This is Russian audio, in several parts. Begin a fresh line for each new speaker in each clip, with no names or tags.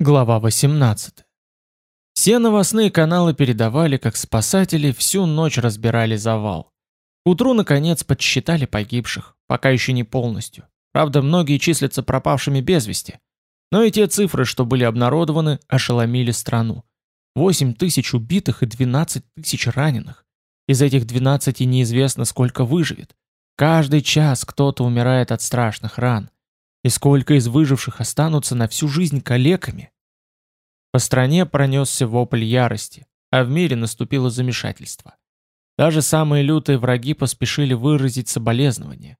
Глава 18. Все новостные каналы передавали, как спасатели всю ночь разбирали завал. К утру, наконец, подсчитали погибших, пока еще не полностью. Правда, многие числятся пропавшими без вести. Но и те цифры, что были обнародованы, ошеломили страну. 8 тысяч убитых и 12 тысяч раненых. Из этих 12 неизвестно, сколько выживет. Каждый час кто-то умирает от страшных ран. И сколько из выживших останутся на всю жизнь калеками? По стране пронесся вопль ярости, а в мире наступило замешательство. Даже самые лютые враги поспешили выразить соболезнования.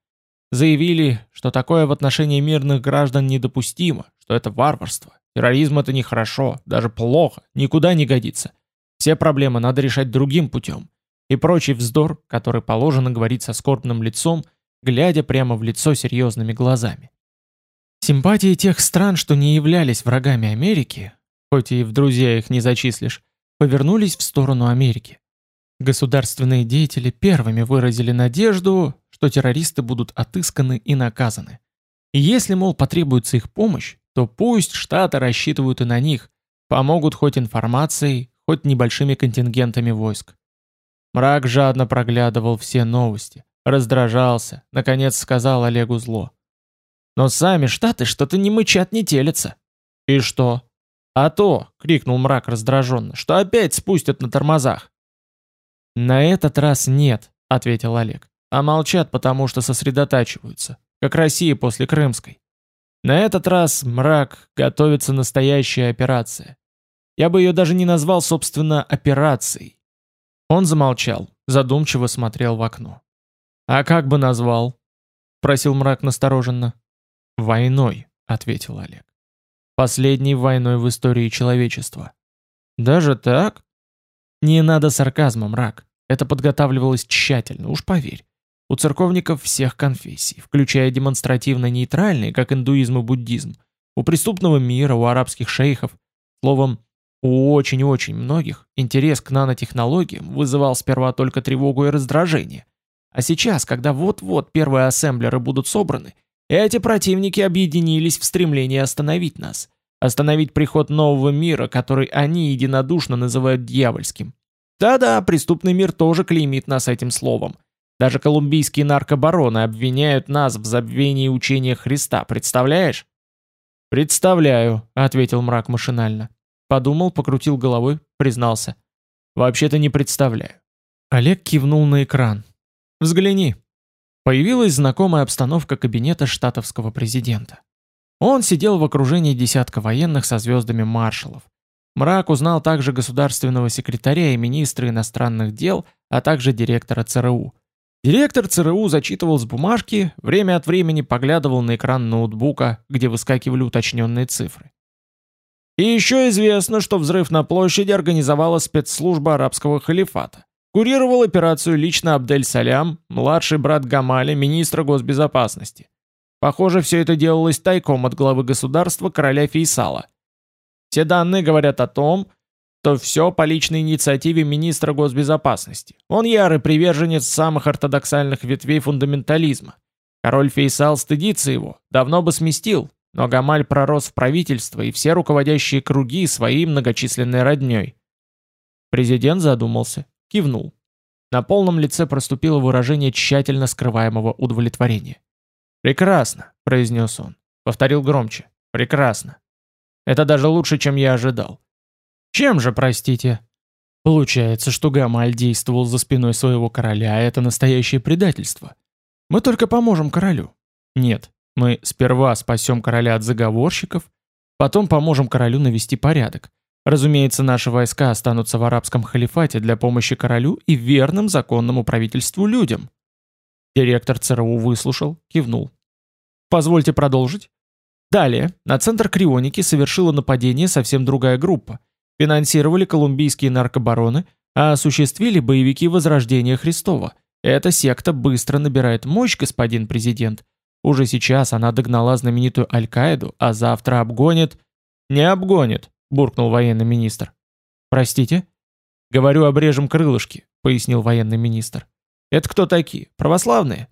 Заявили, что такое в отношении мирных граждан недопустимо, что это варварство, терроризм это нехорошо, даже плохо, никуда не годится. Все проблемы надо решать другим путем. И прочий вздор, который положено говорить со скорбным лицом, глядя прямо в лицо серьезными глазами. Симпатии тех стран, что не являлись врагами Америки, хоть и в друзья их не зачислишь, повернулись в сторону Америки. Государственные деятели первыми выразили надежду, что террористы будут отысканы и наказаны. И если, мол, потребуется их помощь, то пусть Штаты рассчитывают и на них, помогут хоть информацией, хоть небольшими контингентами войск. Мрак жадно проглядывал все новости, раздражался, наконец сказал Олегу зло. Но сами штаты что-то не мычат, не телятся. И что? А то, крикнул мрак раздраженно, что опять спустят на тормозах. На этот раз нет, ответил Олег. А молчат, потому что сосредотачиваются, как Россия после Крымской. На этот раз мрак готовится настоящая операция. Я бы ее даже не назвал, собственно, операцией. Он замолчал, задумчиво смотрел в окно. «А как бы назвал?» — просил мрак настороженно. «Войной», — ответил Олег. «Последней войной в истории человечества». «Даже так?» «Не надо сарказма, мрак. Это подготавливалось тщательно, уж поверь. У церковников всех конфессий, включая демонстративно нейтральные, как индуизм и буддизм, у преступного мира, у арабских шейхов, словом, у очень-очень многих интерес к нанотехнологиям вызывал сперва только тревогу и раздражение. А сейчас, когда вот-вот первые ассемблеры будут собраны, эти противники объединились в стремлении остановить нас. Остановить приход нового мира, который они единодушно называют дьявольским. Да-да, преступный мир тоже клеймит нас этим словом. Даже колумбийские наркобароны обвиняют нас в забвении учения Христа, представляешь? «Представляю», — ответил мрак машинально. Подумал, покрутил головой, признался. «Вообще-то не представляю». Олег кивнул на экран. «Взгляни». Появилась знакомая обстановка кабинета штатовского президента. Он сидел в окружении десятка военных со звездами маршалов. Мрак узнал также государственного секретаря и министра иностранных дел, а также директора ЦРУ. Директор ЦРУ зачитывал с бумажки, время от времени поглядывал на экран ноутбука, где выскакивали уточненные цифры. И еще известно, что взрыв на площади организовала спецслужба арабского халифата. Курировал операцию лично Абдель-Салям, младший брат Гамали, министра госбезопасности. Похоже, все это делалось тайком от главы государства короля Фейсала. Все данные говорят о том, что все по личной инициативе министра госбезопасности. Он ярый приверженец самых ортодоксальных ветвей фундаментализма. Король Фейсал стыдится его, давно бы сместил, но Гамаль пророс в правительство и все руководящие круги своей многочисленной родней. Президент задумался кивнул. На полном лице проступило выражение тщательно скрываемого удовлетворения. «Прекрасно», — произнес он. Повторил громче. «Прекрасно. Это даже лучше, чем я ожидал». «Чем же, простите?» Получается, что Гамаль действовал за спиной своего короля, а это настоящее предательство. Мы только поможем королю. Нет, мы сперва спасем короля от заговорщиков, потом поможем королю навести порядок, Разумеется, наши войска останутся в арабском халифате для помощи королю и верным законному правительству людям. Директор ЦРУ выслушал, кивнул. Позвольте продолжить. Далее, на центр Крионики совершила нападение совсем другая группа. Финансировали колумбийские наркобароны, а осуществили боевики Возрождения Христова. Эта секта быстро набирает мощь, господин президент. Уже сейчас она догнала знаменитую Аль-Каиду, а завтра обгонит... Не обгонит, буркнул военный министр. Простите? Говорю, обрежем крылышки, пояснил военный министр. Это кто такие? Православные?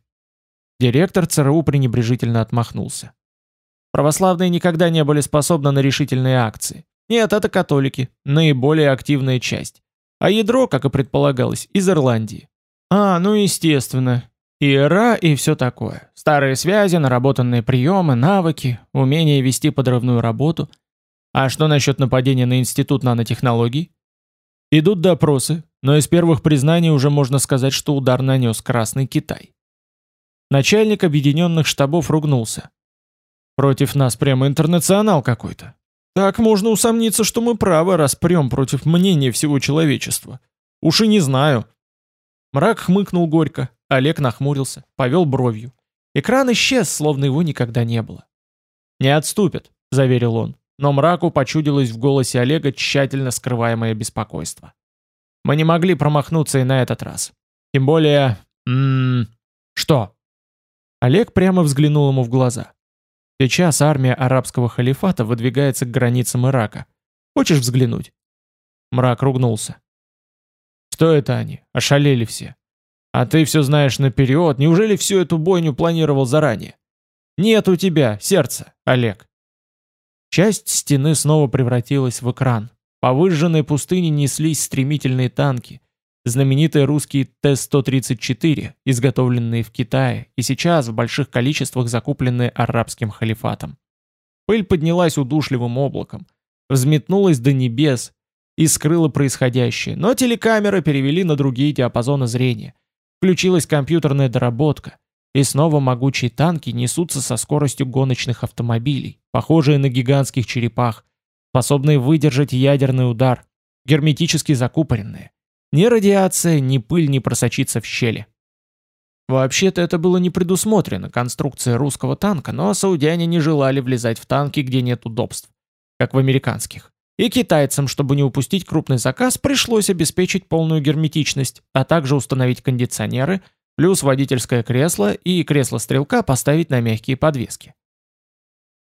Директор ЦРУ пренебрежительно отмахнулся. Православные никогда не были способны на решительные акции. Нет, это католики, наиболее активная часть. А ядро, как и предполагалось, из Ирландии. А, ну естественно. Иера и все такое. Старые связи, наработанные приемы, навыки, умение вести подрывную работу. А что насчет нападения на Институт нанотехнологий? Идут допросы, но из первых признаний уже можно сказать, что удар нанес Красный Китай. Начальник объединенных штабов ругнулся. Против нас прямо интернационал какой-то. Так можно усомниться, что мы правы, распрем против мнения всего человечества. Уж и не знаю. Мрак хмыкнул горько, Олег нахмурился, повел бровью. Экран исчез, словно его никогда не было. «Не отступят», — заверил он, но мраку почудилось в голосе Олега тщательно скрываемое беспокойство. «Мы не могли промахнуться и на этот раз. Тем более... М -м, что?» Олег прямо взглянул ему в глаза. Сейчас армия арабского халифата выдвигается к границам Ирака. Хочешь взглянуть?» Мрак ругнулся. «Что это они? Ошалели все. А ты все знаешь наперед. Неужели всю эту бойню планировал заранее? Нет у тебя сердца, Олег». Часть стены снова превратилась в экран. По выжженной пустыне неслись стремительные танки, знаменитые русские Т-134, изготовленные в Китае и сейчас в больших количествах закупленные арабским халифатом. Пыль поднялась удушливым облаком, взметнулась до небес и скрыла происходящее, но телекамеры перевели на другие диапазоны зрения. Включилась компьютерная доработка, и снова могучие танки несутся со скоростью гоночных автомобилей, похожие на гигантских черепах, способные выдержать ядерный удар, герметически закупоренные. Ни радиация, ни пыль не просочится в щели. Вообще-то это было не предусмотрено конструкцией русского танка, но саудяне не желали влезать в танки, где нет удобств, как в американских. И китайцам, чтобы не упустить крупный заказ, пришлось обеспечить полную герметичность, а также установить кондиционеры, плюс водительское кресло и кресло стрелка поставить на мягкие подвески.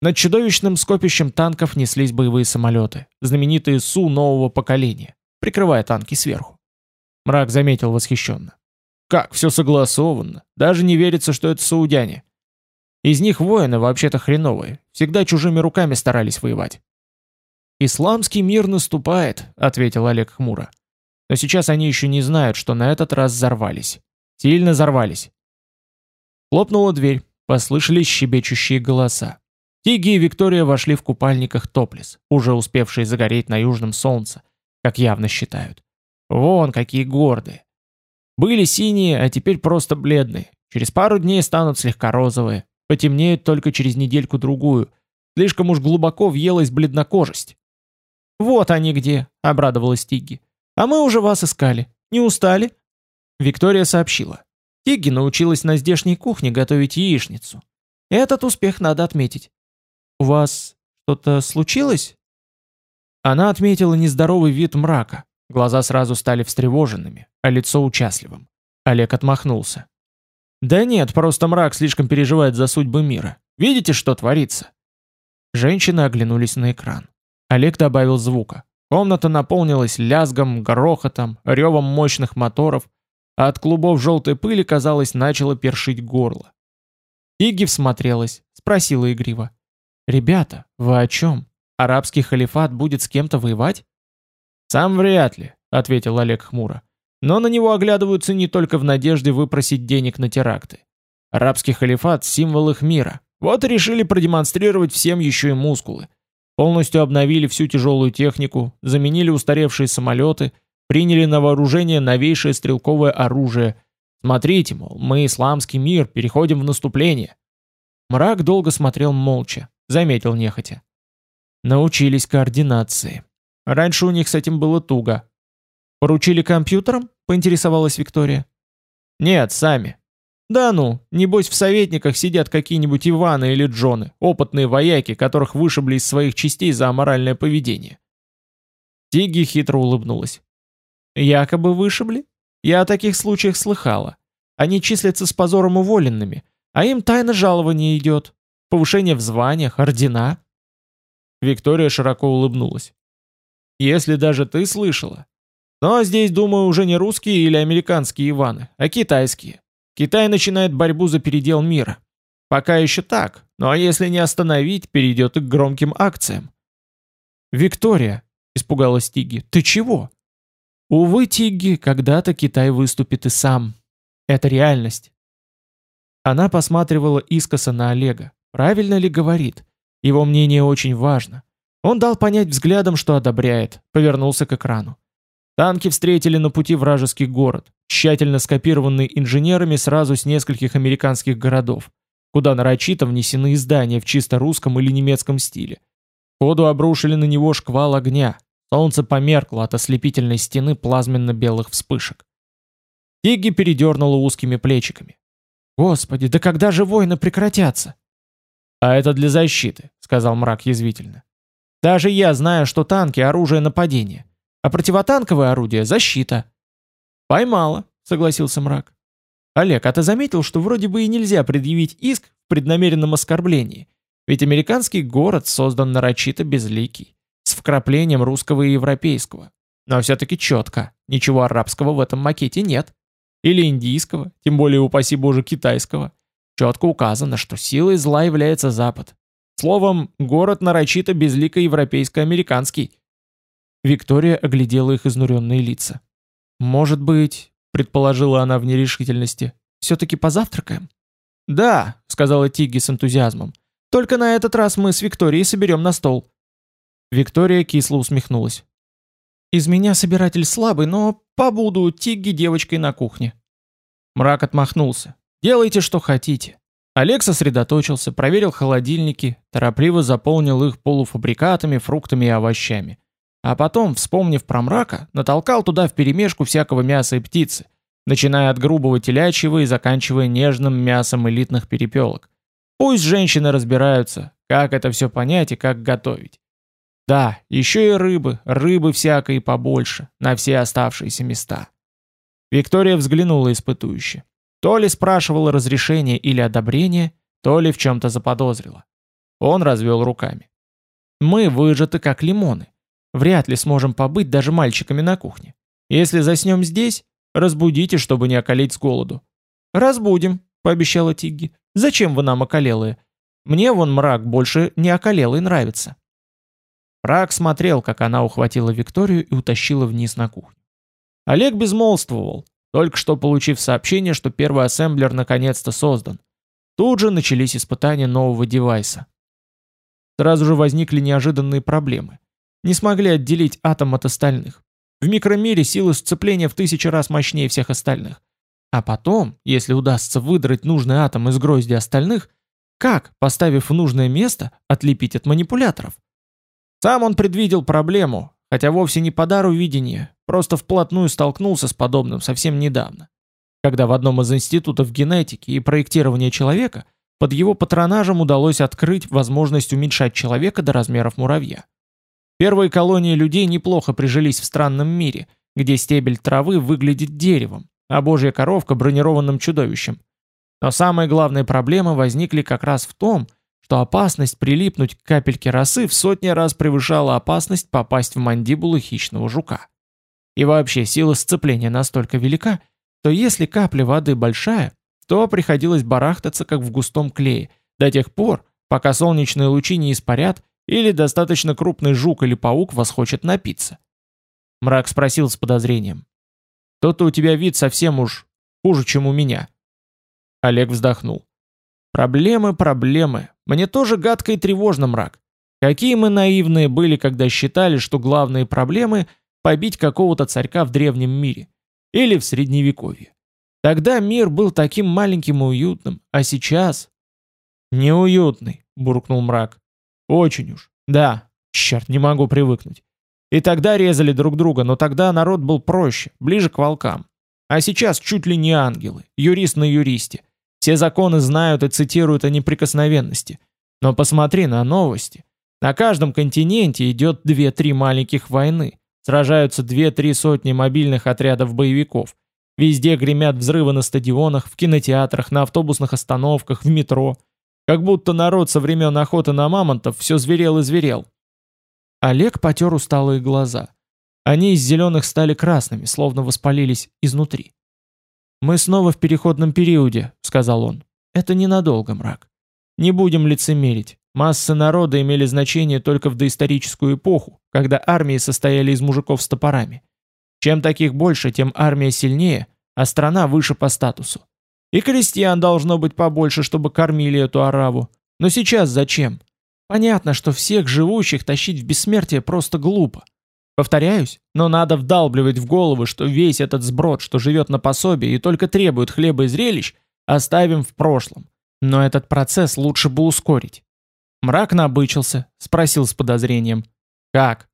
Над чудовищным скопищем танков неслись боевые самолеты, знаменитые Су нового поколения, прикрывая танки сверху. Мрак заметил восхищенно. Как все согласовано. Даже не верится, что это саудяне. Из них воины вообще-то хреновые. Всегда чужими руками старались воевать. «Исламский мир наступает», — ответил Олег хмуро. «Но сейчас они еще не знают, что на этот раз взорвались. Сильно взорвались». Хлопнула дверь, послышались щебечущие голоса. Тиги и Виктория вошли в купальниках топлес, уже успевшие загореть на южном солнце, как явно считают. Вон какие гордые. Были синие, а теперь просто бледные. Через пару дней станут слегка розовые. Потемнеют только через недельку-другую. Слишком уж глубоко въелась бледнокожесть. «Вот они где», — обрадовалась Тигги. «А мы уже вас искали. Не устали?» Виктория сообщила. Тигги научилась на здешней кухне готовить яичницу. Этот успех надо отметить. «У вас что-то случилось?» Она отметила нездоровый вид мрака, Глаза сразу стали встревоженными, а лицо участливым. Олег отмахнулся. «Да нет, просто мрак слишком переживает за судьбы мира. Видите, что творится?» Женщины оглянулись на экран. Олег добавил звука. Комната наполнилась лязгом, грохотом, ревом мощных моторов, а от клубов желтой пыли, казалось, начало першить горло. Иги всмотрелась, спросила игриво. «Ребята, вы о чем? Арабский халифат будет с кем-то воевать?» «Сам вряд ли», — ответил Олег хмуро. «Но на него оглядываются не только в надежде выпросить денег на теракты. Арабский халифат — символ их мира. Вот и решили продемонстрировать всем еще и мускулы. Полностью обновили всю тяжелую технику, заменили устаревшие самолеты, приняли на вооружение новейшее стрелковое оружие. Смотрите, мол, мы исламский мир, переходим в наступление». Мрак долго смотрел молча, заметил нехотя. Научились координации. Раньше у них с этим было туго. «Поручили компьютерам?» — поинтересовалась Виктория. «Нет, сами». «Да ну, небось в советниках сидят какие-нибудь Иваны или Джоны, опытные вояки, которых вышибли из своих частей за аморальное поведение». Тиги хитро улыбнулась. «Якобы вышибли? Я о таких случаях слыхала. Они числятся с позором уволенными, а им тайно жалование идет. Повышение в званиях, ордена». Виктория широко улыбнулась. Если даже ты слышала. Но здесь, думаю, уже не русские или американские Иваны, а китайские. Китай начинает борьбу за передел мира. Пока еще так, Ну а если не остановить, перейдет и к громким акциям. «Виктория!» — испугалась Тигги. «Ты чего?» «Увы, Тигги, когда-то Китай выступит и сам. Это реальность». Она посматривала искоса на Олега. Правильно ли говорит? Его мнение очень важно. Он дал понять взглядом, что одобряет, повернулся к экрану. Танки встретили на пути вражеский город, тщательно скопированный инженерами сразу с нескольких американских городов, куда нарочито внесены здания в чисто русском или немецком стиле. Ходу обрушили на него шквал огня. Солнце померкло от ослепительной стены плазменно-белых вспышек. Тигги передернула узкими плечиками. «Господи, да когда же войны прекратятся?» «А это для защиты», — сказал мрак язвительно. «Даже я знаю, что танки — оружие нападения, а противотанковое орудие — защита». «Поймала», — согласился мрак. «Олег, а ты заметил, что вроде бы и нельзя предъявить иск в преднамеренном оскорблении? Ведь американский город создан нарочито безликий, вкраплением русского и европейского. Но все-таки четко, ничего арабского в этом макете нет. Или индийского, тем более, упаси боже, китайского. Четко указано, что силой зла является Запад. Словом, город нарочито безлико европейско-американский. Виктория оглядела их изнуренные лица. «Может быть, — предположила она в нерешительности, — все-таки позавтракаем?» «Да», — сказала Тигги с энтузиазмом. «Только на этот раз мы с Викторией соберем на стол». Виктория кисло усмехнулась. «Из меня собиратель слабый, но побуду Тигги девочкой на кухне». Мрак отмахнулся. Делайте, что хотите. Олег сосредоточился, проверил холодильники, торопливо заполнил их полуфабрикатами, фруктами и овощами. А потом, вспомнив про мрака, натолкал туда вперемешку всякого мяса и птицы, начиная от грубого телячьего и заканчивая нежным мясом элитных перепелок. Пусть женщины разбираются, как это все понять и как готовить. Да, еще и рыбы, рыбы всякой побольше, на все оставшиеся места. Виктория взглянула испытующе. То ли спрашивала разрешение или одобрение, то ли в чем-то заподозрила. Он развел руками. «Мы выжаты как лимоны. Вряд ли сможем побыть даже мальчиками на кухне. Если заснем здесь, разбудите, чтобы не околеть с голоду». «Разбудим», — пообещала Тигги. «Зачем вы нам околелые? Мне вон мрак больше не околелый нравится». Мрак смотрел, как она ухватила Викторию и утащила вниз на кухню. Олег безмолвствовал, только что получив сообщение, что первый ассемблер наконец-то создан. Тут же начались испытания нового девайса. Сразу же возникли неожиданные проблемы. Не смогли отделить атом от остальных. В микромире силы сцепления в тысячи раз мощнее всех остальных. А потом, если удастся выдрать нужный атом из грозди остальных, как, поставив в нужное место, отлепить от манипуляторов? Сам он предвидел проблему, хотя вовсе не по дару видения, просто вплотную столкнулся с подобным совсем недавно, когда в одном из институтов генетики и проектирования человека под его патронажем удалось открыть возможность уменьшать человека до размеров муравья. Первые колонии людей неплохо прижились в странном мире, где стебель травы выглядит деревом, а божья коровка бронированным чудовищем. Но самые главные проблемы возникли как раз в том, что опасность прилипнуть к капельке росы в сотни раз превышала опасность попасть в мандибулу хищного жука. И вообще сила сцепления настолько велика, что если капля воды большая, то приходилось барахтаться как в густом клее, до тех пор, пока солнечные лучи не испарят или достаточно крупный жук или паук вас хочет напиться. Мрак спросил с подозрением. «То-то у тебя вид совсем уж хуже, чем у меня». Олег вздохнул. «Проблемы, проблемы. Мне тоже гадко и тревожно, мрак. Какие мы наивные были, когда считали, что главные проблемы — побить какого-то царька в древнем мире. Или в средневековье. Тогда мир был таким маленьким и уютным, а сейчас... «Неуютный», — буркнул мрак. «Очень уж. Да, черт, не могу привыкнуть. И тогда резали друг друга, но тогда народ был проще, ближе к волкам. А сейчас чуть ли не ангелы, юрист на юристе. Все законы знают и цитируют о неприкосновенности. Но посмотри на новости. На каждом континенте идет две-три маленьких войны. Сражаются две-три сотни мобильных отрядов боевиков. Везде гремят взрывы на стадионах, в кинотеатрах, на автобусных остановках, в метро. Как будто народ со времен охоты на мамонтов все зверел и зверел. Олег потер усталые глаза. Они из зеленых стали красными, словно воспалились изнутри. «Мы снова в переходном периоде», — сказал он. «Это ненадолго, мрак. Не будем лицемерить. Массы народа имели значение только в доисторическую эпоху, когда армии состояли из мужиков с топорами. Чем таких больше, тем армия сильнее, а страна выше по статусу. И крестьян должно быть побольше, чтобы кормили эту араву. Но сейчас зачем? Понятно, что всех живущих тащить в бессмертие просто глупо. Повторяюсь, но надо вдалбливать в голову, что весь этот сброд, что живет на пособии и только требует хлеба и зрелищ, оставим в прошлом. Но этот процесс лучше бы ускорить. Мрак набычился, спросил с подозрением. «Как?»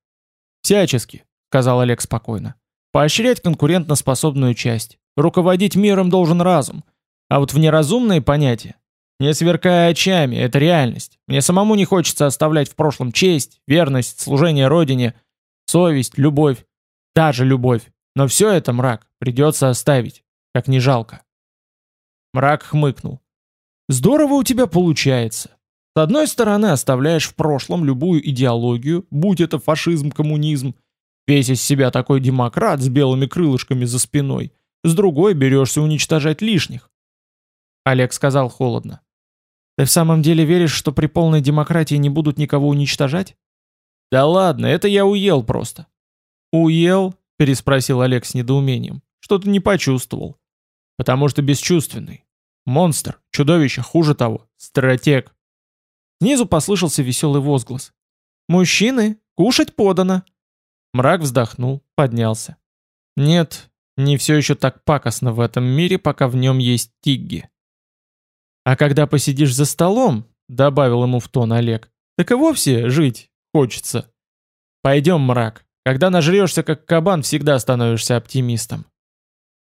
«Всячески», — сказал Олег спокойно. «Поощрять конкурентноспособную часть. Руководить миром должен разум. А вот в неразумные понятия. Не сверкая очами, это реальность. Мне самому не хочется оставлять в прошлом честь, верность, служение Родине — совесть, любовь, даже любовь. Но все это, мрак, придется оставить, как не жалко. Мрак хмыкнул. Здорово у тебя получается. С одной стороны оставляешь в прошлом любую идеологию, будь это фашизм, коммунизм, весь из себя такой демократ с белыми крылышками за спиной, с другой берешься уничтожать лишних. Олег сказал холодно. Ты в самом деле веришь, что при полной демократии не будут никого уничтожать? «Да ладно, это я уел просто». «Уел?» – переспросил Олег с недоумением. «Что-то не почувствовал». «Потому что бесчувственный. Монстр, чудовище, хуже того, стратег». Снизу послышался веселый возглас. «Мужчины, кушать подано!» Мрак вздохнул, поднялся. «Нет, не все еще так пакостно в этом мире, пока в нем есть тигги». «А когда посидишь за столом», — добавил ему в тон Олег, «так и вовсе жить Хочется. Пойдем, мрак. Когда нажрешься, как кабан, всегда становишься оптимистом.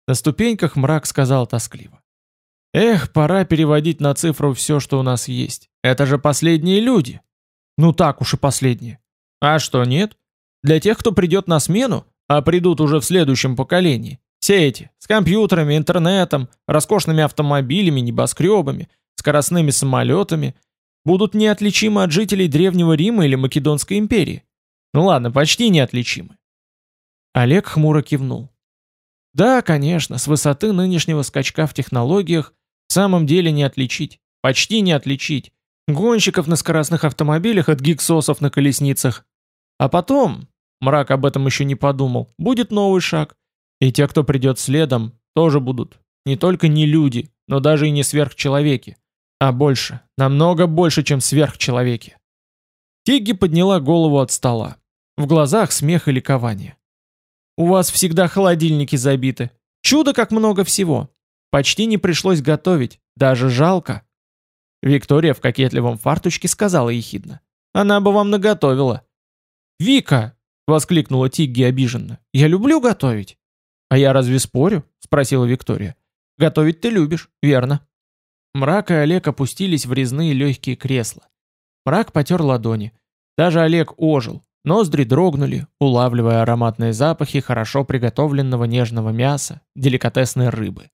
На ступеньках мрак сказал тоскливо. Эх, пора переводить на цифру все, что у нас есть. Это же последние люди. Ну так уж и последние. А что, нет? Для тех, кто придет на смену, а придут уже в следующем поколении. Все эти, с компьютерами, интернетом, роскошными автомобилями, небоскребами, скоростными самолетами – будут неотличимы от жителей Древнего Рима или Македонской империи. Ну ладно, почти неотличимы. Олег хмуро кивнул. Да, конечно, с высоты нынешнего скачка в технологиях в самом деле не отличить, почти не отличить. Гонщиков на скоростных автомобилях от гиксосов на колесницах. А потом, мрак об этом еще не подумал, будет новый шаг. И те, кто придет следом, тоже будут не только не люди, но даже и не сверхчеловеки. А больше, намного больше, чем сверхчеловеки. Тигги подняла голову от стола. В глазах смех и ликование. «У вас всегда холодильники забиты. Чудо, как много всего. Почти не пришлось готовить, даже жалко». Виктория в кокетливом фартучке сказала ехидно. «Она бы вам наготовила». «Вика!» — воскликнула Тигги обиженно. «Я люблю готовить». «А я разве спорю?» — спросила Виктория. «Готовить ты любишь, верно?» Мрак и Олег опустились в резные легкие кресла. Мрак потер ладони. Даже Олег ожил. Ноздри дрогнули, улавливая ароматные запахи хорошо приготовленного нежного мяса, деликатесной рыбы.